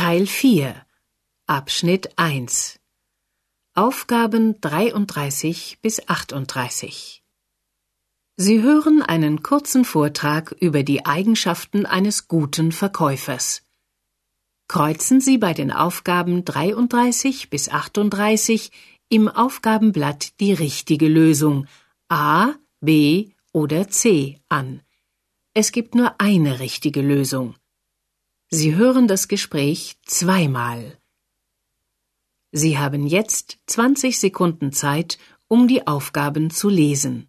Teil 4 Abschnitt 1 Aufgaben 33 bis 38 Sie hören einen kurzen Vortrag über die Eigenschaften eines guten Verkäufers. Kreuzen Sie bei den Aufgaben 33 bis 38 im Aufgabenblatt die richtige Lösung A, B oder C an. Es gibt nur eine richtige Lösung. Sie hören das Gespräch zweimal. Sie haben jetzt 20 Sekunden Zeit, um die Aufgaben zu lesen.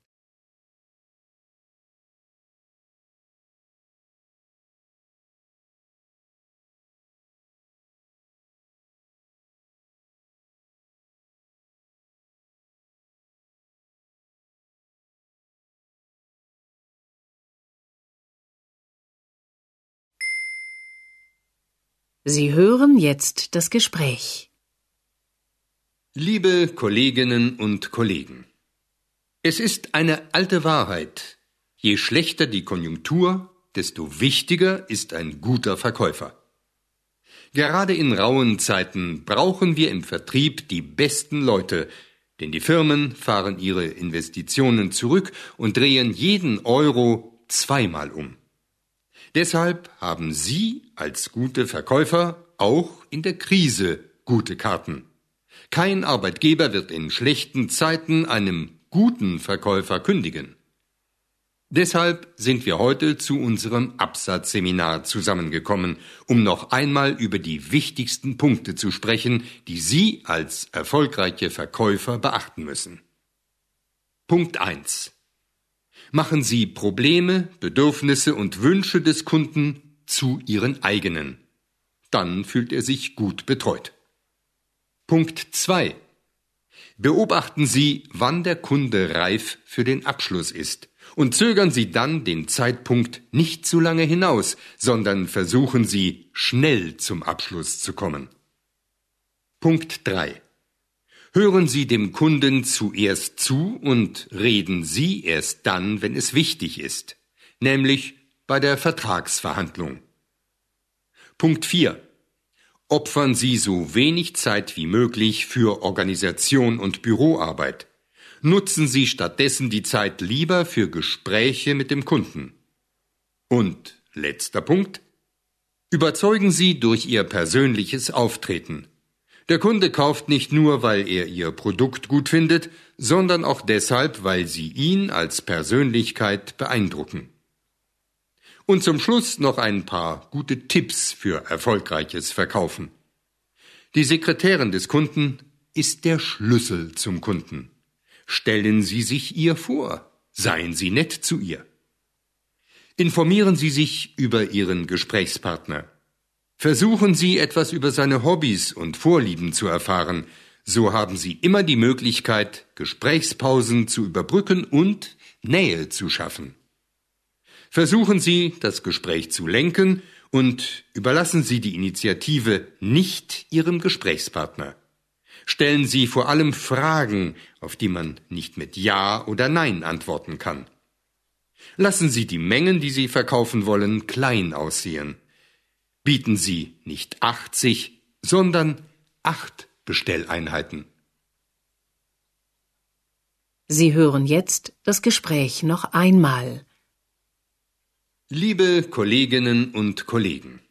Sie hören jetzt das Gespräch. Liebe Kolleginnen und Kollegen, es ist eine alte Wahrheit, je schlechter die Konjunktur, desto wichtiger ist ein guter Verkäufer. Gerade in rauen Zeiten brauchen wir im Vertrieb die besten Leute, denn die Firmen fahren ihre Investitionen zurück und drehen jeden Euro zweimal um. Deshalb haben Sie als gute Verkäufer auch in der Krise gute Karten. Kein Arbeitgeber wird in schlechten Zeiten einem guten Verkäufer kündigen. Deshalb sind wir heute zu unserem Absatzseminar zusammengekommen, um noch einmal über die wichtigsten Punkte zu sprechen, die Sie als erfolgreiche Verkäufer beachten müssen. Punkt 1 machen Sie Probleme, Bedürfnisse und Wünsche des Kunden zu Ihren eigenen. Dann fühlt er sich gut betreut. Punkt 2. Beobachten Sie, wann der Kunde reif für den Abschluss ist und zögern Sie dann den Zeitpunkt nicht zu lange hinaus, sondern versuchen Sie schnell zum Abschluss zu kommen. Punkt 3. Hören Sie dem Kunden zuerst zu und reden Sie erst dann, wenn es wichtig ist, nämlich bei der Vertragsverhandlung. Punkt 4. Opfern Sie so wenig Zeit wie möglich für Organisation und Büroarbeit. Nutzen Sie stattdessen die Zeit lieber für Gespräche mit dem Kunden. Und letzter Punkt. Überzeugen Sie durch Ihr persönliches Auftreten. Der Kunde kauft nicht nur, weil er Ihr Produkt gut findet, sondern auch deshalb, weil Sie ihn als Persönlichkeit beeindrucken. Und zum Schluss noch ein paar gute Tipps für erfolgreiches Verkaufen. Die Sekretärin des Kunden ist der Schlüssel zum Kunden. Stellen Sie sich ihr vor, seien Sie nett zu ihr. Informieren Sie sich über Ihren Gesprächspartner. Versuchen Sie etwas über seine Hobbys und Vorlieben zu erfahren, so haben Sie immer die Möglichkeit, Gesprächspausen zu überbrücken und Nähe zu schaffen. Versuchen Sie, das Gespräch zu lenken und überlassen Sie die Initiative nicht Ihrem Gesprächspartner. Stellen Sie vor allem Fragen, auf die man nicht mit Ja oder Nein antworten kann. Lassen Sie die Mengen, die Sie verkaufen wollen, klein aussehen bieten Sie nicht 80, sondern acht Bestelleinheiten. Sie hören jetzt das Gespräch noch einmal. Liebe Kolleginnen und Kollegen,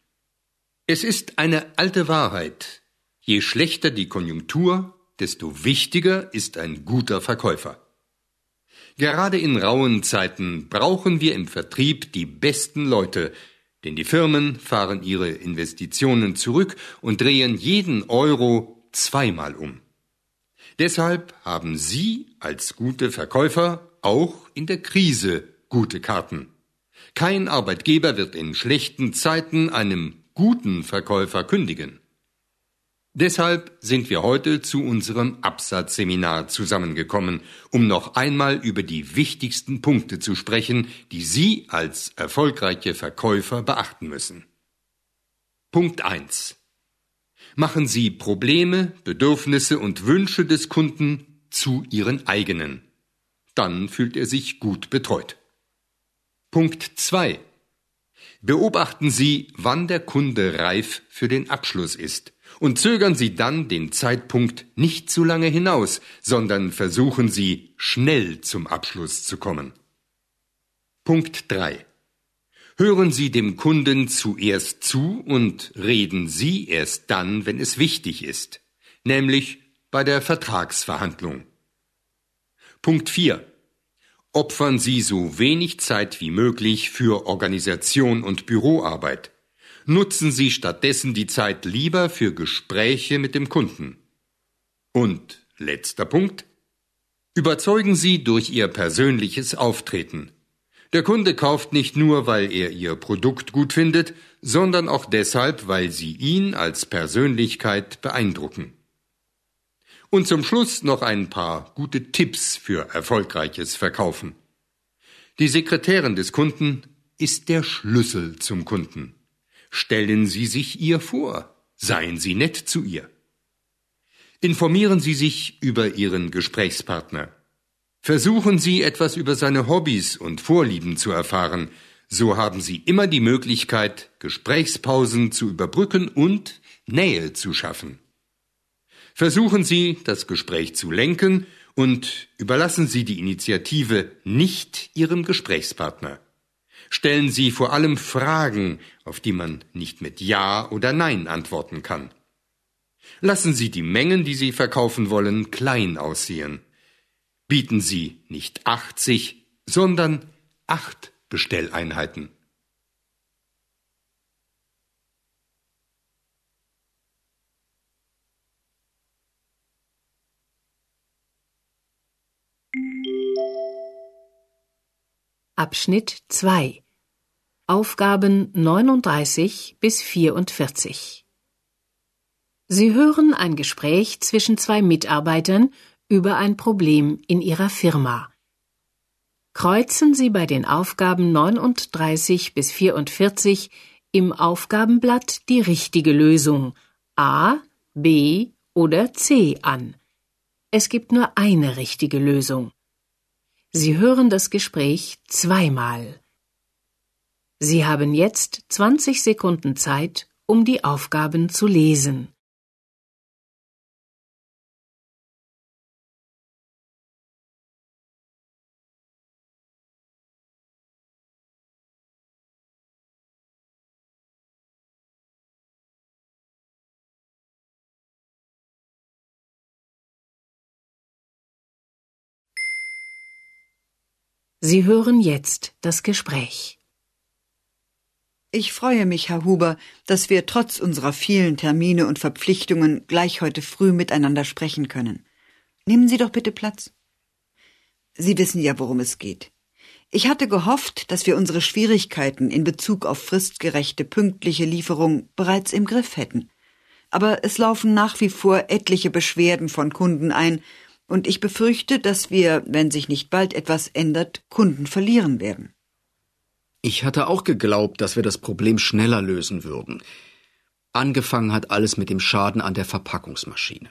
es ist eine alte Wahrheit, je schlechter die Konjunktur, desto wichtiger ist ein guter Verkäufer. Gerade in rauen Zeiten brauchen wir im Vertrieb die besten Leute, denn die Firmen fahren ihre Investitionen zurück und drehen jeden Euro zweimal um. Deshalb haben Sie als gute Verkäufer auch in der Krise gute Karten. Kein Arbeitgeber wird in schlechten Zeiten einem guten Verkäufer kündigen. Deshalb sind wir heute zu unserem Absatzseminar zusammengekommen, um noch einmal über die wichtigsten Punkte zu sprechen, die Sie als erfolgreiche Verkäufer beachten müssen. Punkt 1. Machen Sie Probleme, Bedürfnisse und Wünsche des Kunden zu Ihren eigenen. Dann fühlt er sich gut betreut. Punkt 2. Beobachten Sie, wann der Kunde reif für den Abschluss ist und zögern Sie dann den Zeitpunkt nicht zu lange hinaus, sondern versuchen Sie schnell zum Abschluss zu kommen. Punkt 3. Hören Sie dem Kunden zuerst zu und reden Sie erst dann, wenn es wichtig ist, nämlich bei der Vertragsverhandlung. Punkt 4. Opfern Sie so wenig Zeit wie möglich für Organisation und Büroarbeit. Nutzen Sie stattdessen die Zeit lieber für Gespräche mit dem Kunden. Und letzter Punkt. Überzeugen Sie durch Ihr persönliches Auftreten. Der Kunde kauft nicht nur, weil er Ihr Produkt gut findet, sondern auch deshalb, weil Sie ihn als Persönlichkeit beeindrucken. Und zum Schluss noch ein paar gute Tipps für erfolgreiches Verkaufen. Die Sekretärin des Kunden ist der Schlüssel zum Kunden. Stellen Sie sich ihr vor, seien Sie nett zu ihr. Informieren Sie sich über Ihren Gesprächspartner. Versuchen Sie etwas über seine Hobbys und Vorlieben zu erfahren, so haben Sie immer die Möglichkeit, Gesprächspausen zu überbrücken und Nähe zu schaffen. Versuchen Sie, das Gespräch zu lenken und überlassen Sie die Initiative nicht Ihrem Gesprächspartner. Stellen Sie vor allem Fragen, auf die man nicht mit Ja oder Nein antworten kann. Lassen Sie die Mengen, die Sie verkaufen wollen, klein aussehen. Bieten Sie nicht 80, sondern acht Bestelleinheiten. Abschnitt 2 Aufgaben 39 bis 44 Sie hören ein Gespräch zwischen zwei Mitarbeitern über ein Problem in Ihrer Firma. Kreuzen Sie bei den Aufgaben 39 bis 44 im Aufgabenblatt die richtige Lösung A, B oder C an. Es gibt nur eine richtige Lösung. Sie hören das Gespräch zweimal. Sie haben jetzt 20 Sekunden Zeit, um die Aufgaben zu lesen. Sie hören jetzt das Gespräch. Ich freue mich, Herr Huber, dass wir trotz unserer vielen Termine und Verpflichtungen gleich heute früh miteinander sprechen können. Nehmen Sie doch bitte Platz. Sie wissen ja, worum es geht. Ich hatte gehofft, dass wir unsere Schwierigkeiten in Bezug auf fristgerechte, pünktliche Lieferung bereits im Griff hätten. Aber es laufen nach wie vor etliche Beschwerden von Kunden ein, und ich befürchte, dass wir, wenn sich nicht bald etwas ändert, Kunden verlieren werden. Ich hatte auch geglaubt, dass wir das Problem schneller lösen würden. Angefangen hat alles mit dem Schaden an der Verpackungsmaschine.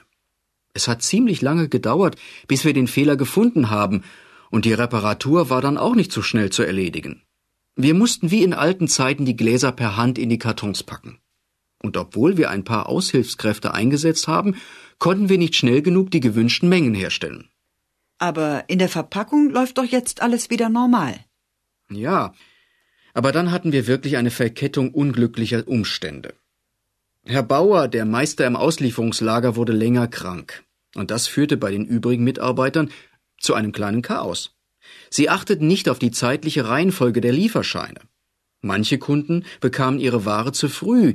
Es hat ziemlich lange gedauert, bis wir den Fehler gefunden haben, und die Reparatur war dann auch nicht so schnell zu erledigen. Wir mussten wie in alten Zeiten die Gläser per Hand in die Kartons packen. Und obwohl wir ein paar Aushilfskräfte eingesetzt haben, konnten wir nicht schnell genug die gewünschten Mengen herstellen. Aber in der Verpackung läuft doch jetzt alles wieder normal. Ja, aber dann hatten wir wirklich eine Verkettung unglücklicher Umstände. Herr Bauer, der Meister im Auslieferungslager, wurde länger krank, und das führte bei den übrigen Mitarbeitern zu einem kleinen Chaos. Sie achteten nicht auf die zeitliche Reihenfolge der Lieferscheine. Manche Kunden bekamen ihre Ware zu früh,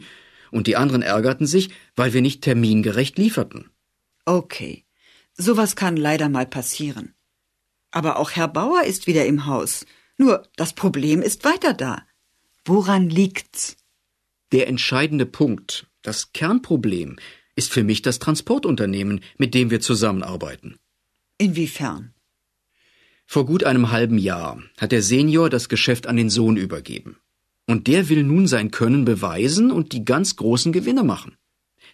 und die anderen ärgerten sich, weil wir nicht termingerecht lieferten. Okay, sowas kann leider mal passieren. Aber auch Herr Bauer ist wieder im Haus. Nur das Problem ist weiter da. Woran liegt's? Der entscheidende Punkt, das Kernproblem, ist für mich das Transportunternehmen, mit dem wir zusammenarbeiten. Inwiefern? Vor gut einem halben Jahr hat der Senior das Geschäft an den Sohn übergeben. Und der will nun sein Können beweisen und die ganz großen Gewinne machen.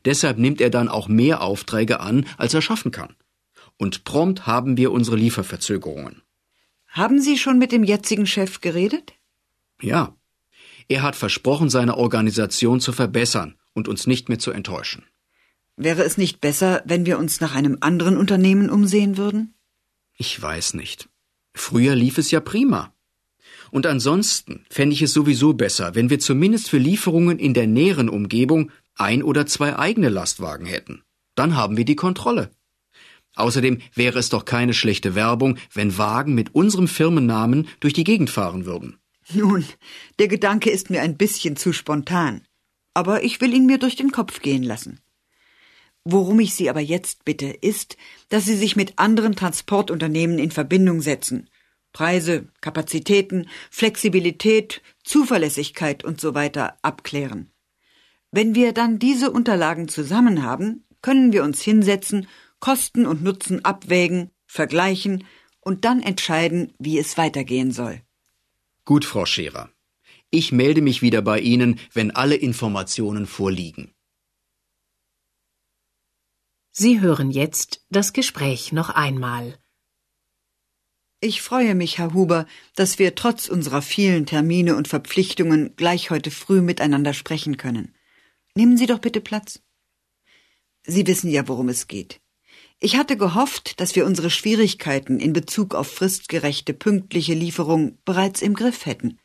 Deshalb nimmt er dann auch mehr Aufträge an, als er schaffen kann. Und prompt haben wir unsere Lieferverzögerungen. Haben Sie schon mit dem jetzigen Chef geredet? Ja. Er hat versprochen, seine Organisation zu verbessern und uns nicht mehr zu enttäuschen. Wäre es nicht besser, wenn wir uns nach einem anderen Unternehmen umsehen würden? Ich weiß nicht. Früher lief es ja prima. Und ansonsten fände ich es sowieso besser, wenn wir zumindest für Lieferungen in der näheren Umgebung ein oder zwei eigene Lastwagen hätten. Dann haben wir die Kontrolle. Außerdem wäre es doch keine schlechte Werbung, wenn Wagen mit unserem Firmennamen durch die Gegend fahren würden. Nun, der Gedanke ist mir ein bisschen zu spontan. Aber ich will ihn mir durch den Kopf gehen lassen. Worum ich Sie aber jetzt bitte, ist, dass Sie sich mit anderen Transportunternehmen in Verbindung setzen. Preise, Kapazitäten, Flexibilität, Zuverlässigkeit und so weiter abklären. Wenn wir dann diese Unterlagen zusammen haben, können wir uns hinsetzen, Kosten und Nutzen abwägen, vergleichen und dann entscheiden, wie es weitergehen soll. Gut, Frau Scherer. Ich melde mich wieder bei Ihnen, wenn alle Informationen vorliegen. Sie hören jetzt das Gespräch noch einmal. Ich freue mich, Herr Huber, dass wir trotz unserer vielen Termine und Verpflichtungen gleich heute früh miteinander sprechen können. Nehmen Sie doch bitte Platz. Sie wissen ja, worum es geht. Ich hatte gehofft, dass wir unsere Schwierigkeiten in Bezug auf fristgerechte, pünktliche Lieferung bereits im Griff hätten.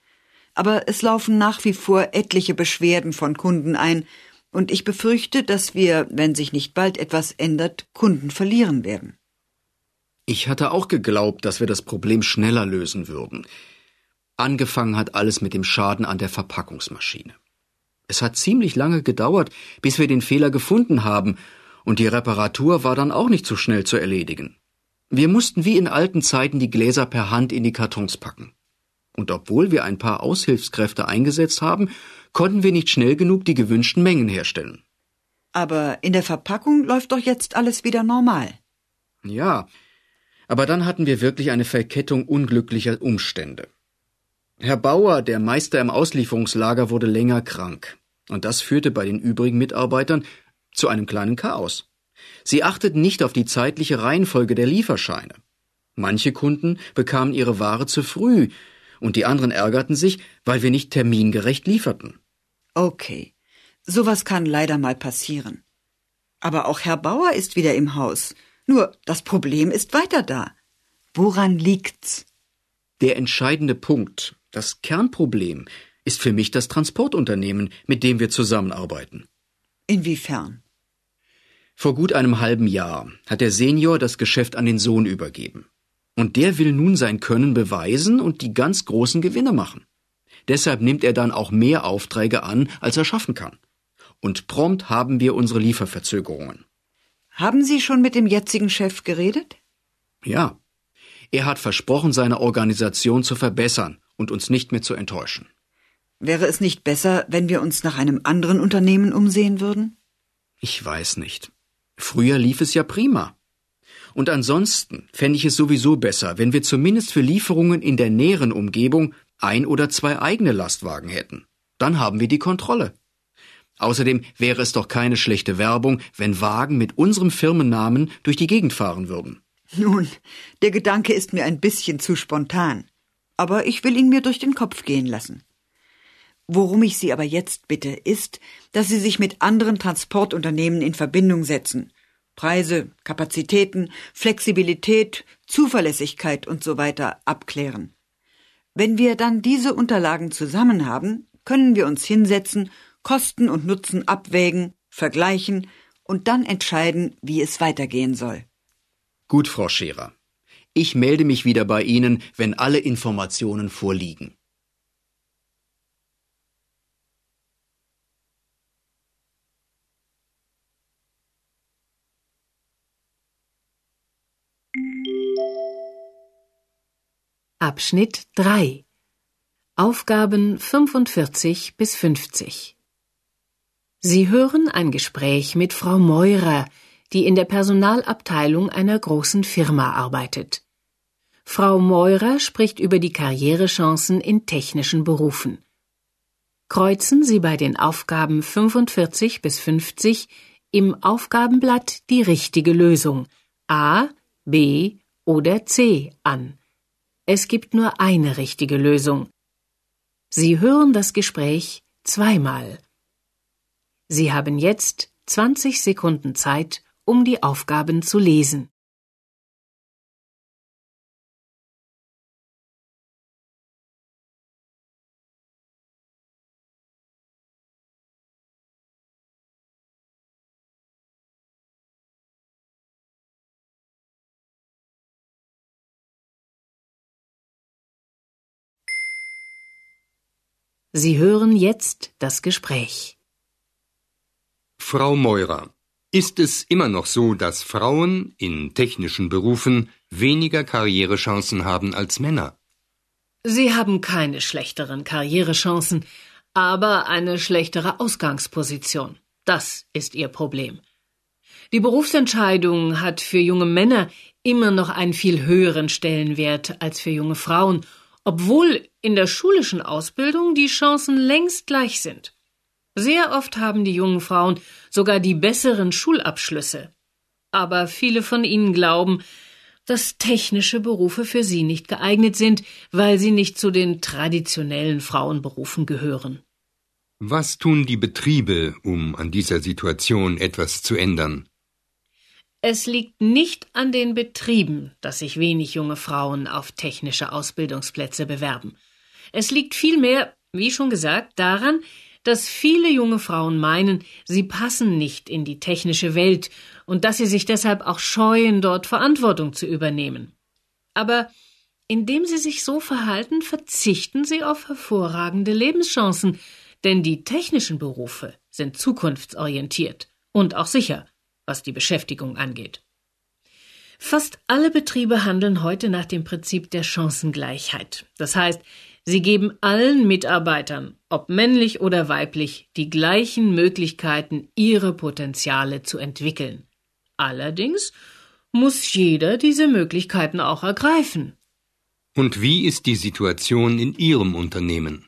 Aber es laufen nach wie vor etliche Beschwerden von Kunden ein, und ich befürchte, dass wir, wenn sich nicht bald etwas ändert, Kunden verlieren werden. Ich hatte auch geglaubt, dass wir das Problem schneller lösen würden. Angefangen hat alles mit dem Schaden an der Verpackungsmaschine. Es hat ziemlich lange gedauert, bis wir den Fehler gefunden haben, und die Reparatur war dann auch nicht so schnell zu erledigen. Wir mussten wie in alten Zeiten die Gläser per Hand in die Kartons packen. Und obwohl wir ein paar Aushilfskräfte eingesetzt haben, konnten wir nicht schnell genug die gewünschten Mengen herstellen. Aber in der Verpackung läuft doch jetzt alles wieder normal. Ja, aber dann hatten wir wirklich eine Verkettung unglücklicher Umstände. Herr Bauer, der Meister im Auslieferungslager, wurde länger krank. Und das führte bei den übrigen Mitarbeitern zu einem kleinen Chaos. Sie achteten nicht auf die zeitliche Reihenfolge der Lieferscheine. Manche Kunden bekamen ihre Ware zu früh, und die anderen ärgerten sich, weil wir nicht termingerecht lieferten. Okay, sowas kann leider mal passieren. Aber auch Herr Bauer ist wieder im Haus. Nur das Problem ist weiter da. Woran liegt's? Der entscheidende Punkt, das Kernproblem, ist für mich das Transportunternehmen, mit dem wir zusammenarbeiten. Inwiefern? Vor gut einem halben Jahr hat der Senior das Geschäft an den Sohn übergeben. Und der will nun sein Können beweisen und die ganz großen Gewinne machen. Deshalb nimmt er dann auch mehr Aufträge an, als er schaffen kann. Und prompt haben wir unsere Lieferverzögerungen. Haben Sie schon mit dem jetzigen Chef geredet? Ja. Er hat versprochen, seine Organisation zu verbessern und uns nicht mehr zu enttäuschen. Wäre es nicht besser, wenn wir uns nach einem anderen Unternehmen umsehen würden? Ich weiß nicht. Früher lief es ja prima. Und ansonsten fände ich es sowieso besser, wenn wir zumindest für Lieferungen in der näheren Umgebung ein oder zwei eigene Lastwagen hätten. Dann haben wir die Kontrolle. Außerdem wäre es doch keine schlechte Werbung, wenn Wagen mit unserem Firmennamen durch die Gegend fahren würden. Nun, der Gedanke ist mir ein bisschen zu spontan. Aber ich will ihn mir durch den Kopf gehen lassen. Worum ich Sie aber jetzt bitte, ist, dass Sie sich mit anderen Transportunternehmen in Verbindung setzen. Preise, Kapazitäten, Flexibilität, Zuverlässigkeit und so weiter abklären. Wenn wir dann diese Unterlagen zusammen haben, können wir uns hinsetzen, Kosten und Nutzen abwägen, vergleichen und dann entscheiden, wie es weitergehen soll. Gut, Frau Scherer. Ich melde mich wieder bei Ihnen, wenn alle Informationen vorliegen. Abschnitt 3 Aufgaben 45 bis 50 Sie hören ein Gespräch mit Frau Meurer, die in der Personalabteilung einer großen Firma arbeitet. Frau Meurer spricht über die Karrierechancen in technischen Berufen. Kreuzen Sie bei den Aufgaben 45 bis 50 im Aufgabenblatt die richtige Lösung A, B oder C an. Es gibt nur eine richtige Lösung. Sie hören das Gespräch zweimal. Sie haben jetzt 20 Sekunden Zeit, um die Aufgaben zu lesen. Sie hören jetzt das Gespräch. Frau Meurer, ist es immer noch so, dass Frauen in technischen Berufen weniger Karrierechancen haben als Männer? Sie haben keine schlechteren Karrierechancen, aber eine schlechtere Ausgangsposition. Das ist Ihr Problem. Die Berufsentscheidung hat für junge Männer immer noch einen viel höheren Stellenwert als für junge Frauen obwohl in der schulischen Ausbildung die Chancen längst gleich sind. Sehr oft haben die jungen Frauen sogar die besseren Schulabschlüsse. Aber viele von ihnen glauben, dass technische Berufe für sie nicht geeignet sind, weil sie nicht zu den traditionellen Frauenberufen gehören. Was tun die Betriebe, um an dieser Situation etwas zu ändern? Es liegt nicht an den Betrieben, dass sich wenig junge Frauen auf technische Ausbildungsplätze bewerben. Es liegt vielmehr, wie schon gesagt, daran, dass viele junge Frauen meinen, sie passen nicht in die technische Welt und dass sie sich deshalb auch scheuen, dort Verantwortung zu übernehmen. Aber indem sie sich so verhalten, verzichten sie auf hervorragende Lebenschancen, denn die technischen Berufe sind zukunftsorientiert und auch sicher was die Beschäftigung angeht. Fast alle Betriebe handeln heute nach dem Prinzip der Chancengleichheit. Das heißt, sie geben allen Mitarbeitern, ob männlich oder weiblich, die gleichen Möglichkeiten, ihre Potenziale zu entwickeln. Allerdings muss jeder diese Möglichkeiten auch ergreifen. Und wie ist die Situation in Ihrem Unternehmen?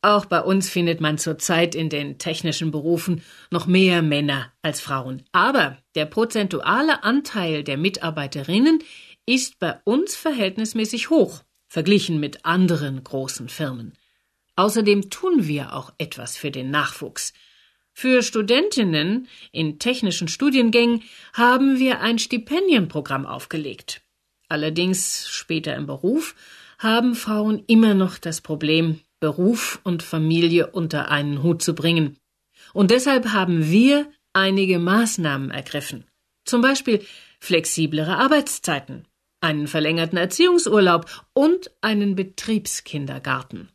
Auch bei uns findet man zurzeit in den technischen Berufen noch mehr Männer als Frauen. Aber der prozentuale Anteil der Mitarbeiterinnen ist bei uns verhältnismäßig hoch, verglichen mit anderen großen Firmen. Außerdem tun wir auch etwas für den Nachwuchs. Für Studentinnen in technischen Studiengängen haben wir ein Stipendienprogramm aufgelegt. Allerdings später im Beruf haben Frauen immer noch das Problem, Beruf und Familie unter einen Hut zu bringen. Und deshalb haben wir einige Maßnahmen ergriffen. Zum Beispiel flexiblere Arbeitszeiten, einen verlängerten Erziehungsurlaub und einen Betriebskindergarten.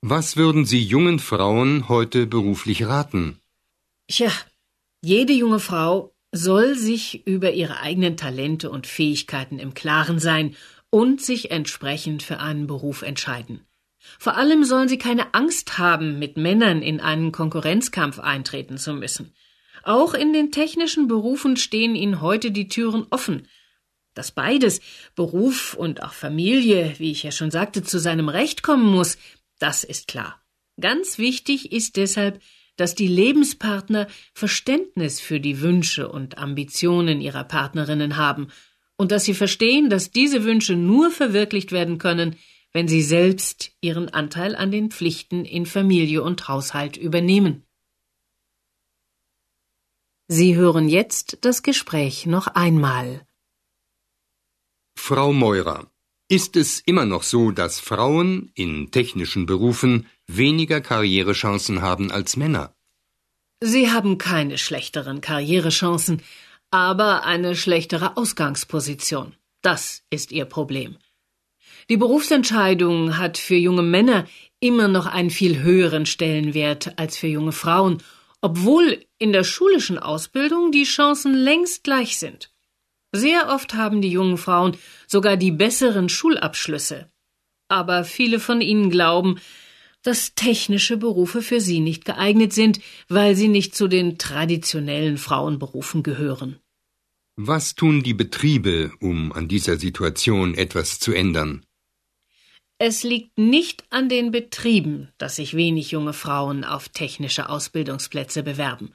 Was würden Sie jungen Frauen heute beruflich raten? Tja, jede junge Frau soll sich über ihre eigenen Talente und Fähigkeiten im Klaren sein und sich entsprechend für einen Beruf entscheiden. Vor allem sollen sie keine Angst haben, mit Männern in einen Konkurrenzkampf eintreten zu müssen. Auch in den technischen Berufen stehen ihnen heute die Türen offen. Dass beides, Beruf und auch Familie, wie ich ja schon sagte, zu seinem Recht kommen muss, das ist klar. Ganz wichtig ist deshalb, dass die Lebenspartner Verständnis für die Wünsche und Ambitionen ihrer Partnerinnen haben und dass sie verstehen, dass diese Wünsche nur verwirklicht werden können, wenn sie selbst ihren Anteil an den Pflichten in Familie und Haushalt übernehmen. Sie hören jetzt das Gespräch noch einmal. Frau Meurer, ist es immer noch so, dass Frauen in technischen Berufen weniger Karrierechancen haben als Männer? Sie haben keine schlechteren Karrierechancen, aber eine schlechtere Ausgangsposition. Das ist Ihr Problem. Die Berufsentscheidung hat für junge Männer immer noch einen viel höheren Stellenwert als für junge Frauen, obwohl in der schulischen Ausbildung die Chancen längst gleich sind. Sehr oft haben die jungen Frauen sogar die besseren Schulabschlüsse. Aber viele von ihnen glauben, dass technische Berufe für sie nicht geeignet sind, weil sie nicht zu den traditionellen Frauenberufen gehören. Was tun die Betriebe, um an dieser Situation etwas zu ändern? Es liegt nicht an den Betrieben, dass sich wenig junge Frauen auf technische Ausbildungsplätze bewerben.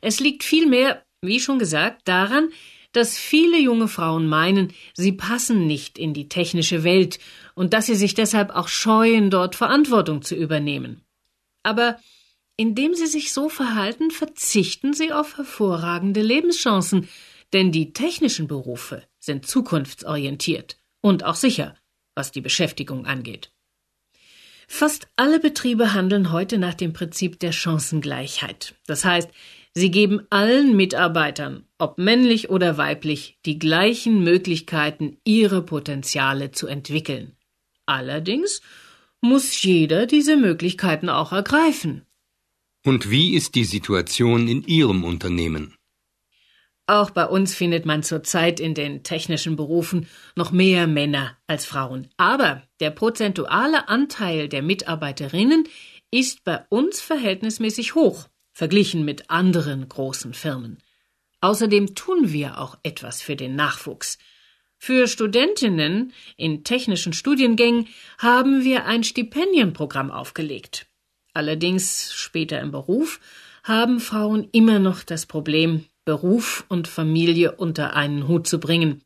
Es liegt vielmehr, wie schon gesagt, daran, dass viele junge Frauen meinen, sie passen nicht in die technische Welt und dass sie sich deshalb auch scheuen, dort Verantwortung zu übernehmen. Aber indem sie sich so verhalten, verzichten sie auf hervorragende Lebenschancen, denn die technischen Berufe sind zukunftsorientiert und auch sicher, was die Beschäftigung angeht. Fast alle Betriebe handeln heute nach dem Prinzip der Chancengleichheit. Das heißt, sie geben allen Mitarbeitern, ob männlich oder weiblich, die gleichen Möglichkeiten, ihre Potenziale zu entwickeln. Allerdings muss jeder diese Möglichkeiten auch ergreifen. Und wie ist die Situation in Ihrem Unternehmen? Auch bei uns findet man zurzeit in den technischen Berufen noch mehr Männer als Frauen. Aber der prozentuale Anteil der Mitarbeiterinnen ist bei uns verhältnismäßig hoch, verglichen mit anderen großen Firmen. Außerdem tun wir auch etwas für den Nachwuchs. Für Studentinnen in technischen Studiengängen haben wir ein Stipendienprogramm aufgelegt. Allerdings später im Beruf haben Frauen immer noch das Problem, Beruf und Familie unter einen Hut zu bringen.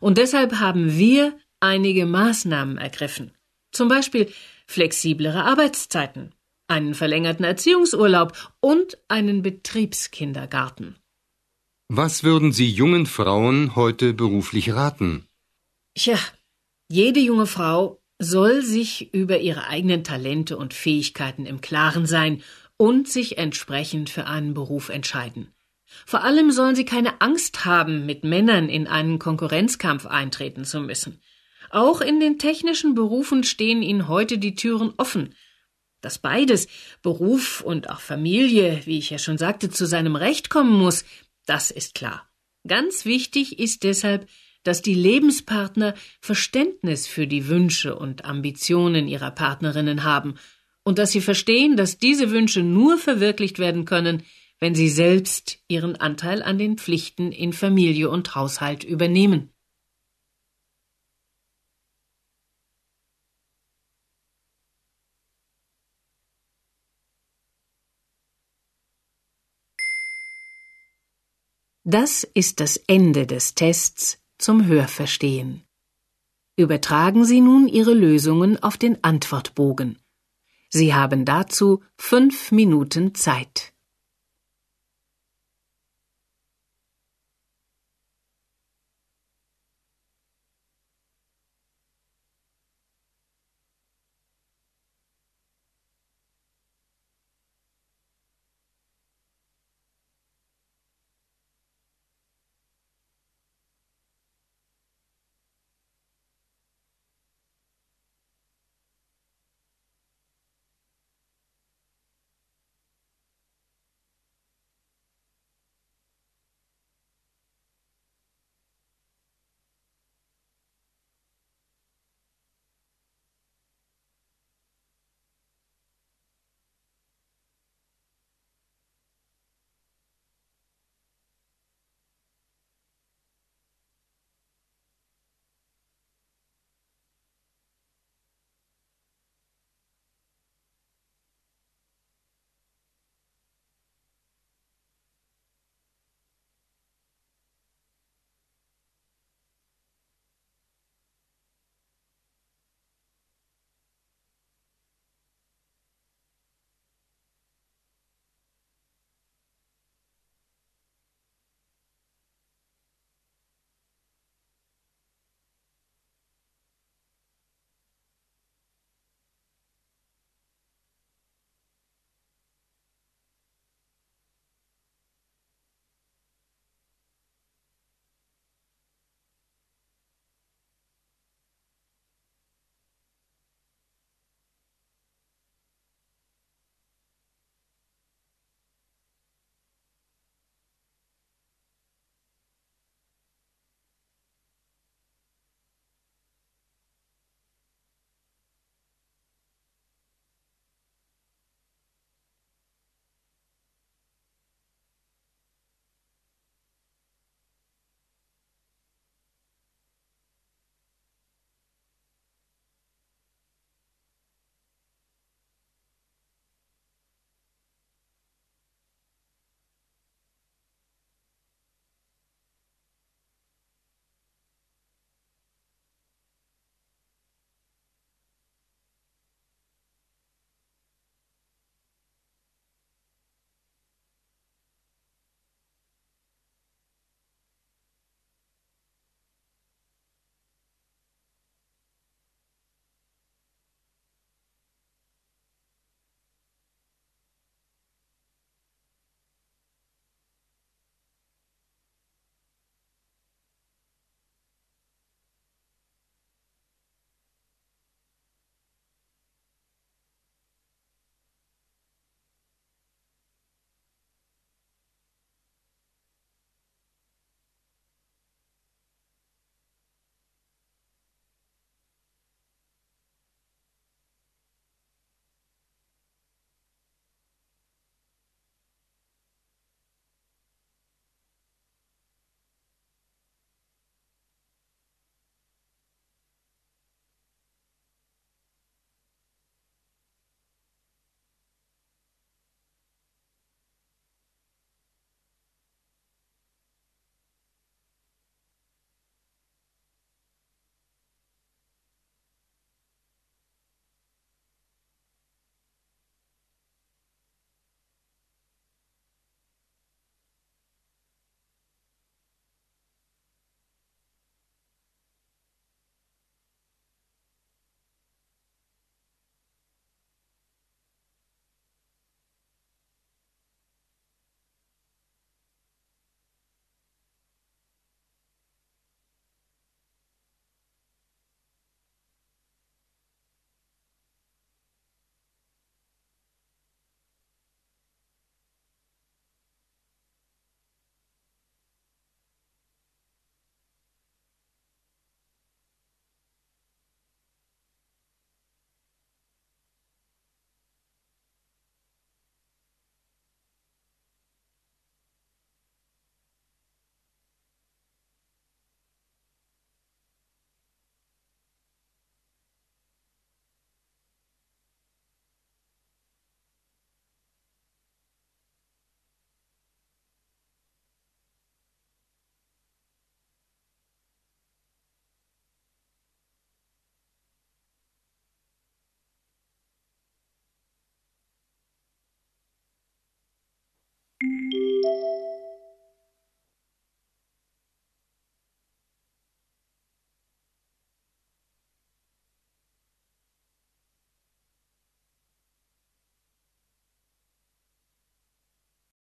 Und deshalb haben wir einige Maßnahmen ergriffen. Zum Beispiel flexiblere Arbeitszeiten, einen verlängerten Erziehungsurlaub und einen Betriebskindergarten. Was würden Sie jungen Frauen heute beruflich raten? Tja, jede junge Frau soll sich über ihre eigenen Talente und Fähigkeiten im Klaren sein und sich entsprechend für einen Beruf entscheiden. Vor allem sollen sie keine Angst haben, mit Männern in einen Konkurrenzkampf eintreten zu müssen. Auch in den technischen Berufen stehen ihnen heute die Türen offen. Dass beides, Beruf und auch Familie, wie ich ja schon sagte, zu seinem Recht kommen muss, das ist klar. Ganz wichtig ist deshalb, dass die Lebenspartner Verständnis für die Wünsche und Ambitionen ihrer Partnerinnen haben und dass sie verstehen, dass diese Wünsche nur verwirklicht werden können, wenn sie selbst ihren Anteil an den Pflichten in Familie und Haushalt übernehmen. Das ist das Ende des Tests zum Hörverstehen. Übertragen Sie nun Ihre Lösungen auf den Antwortbogen. Sie haben dazu fünf Minuten Zeit.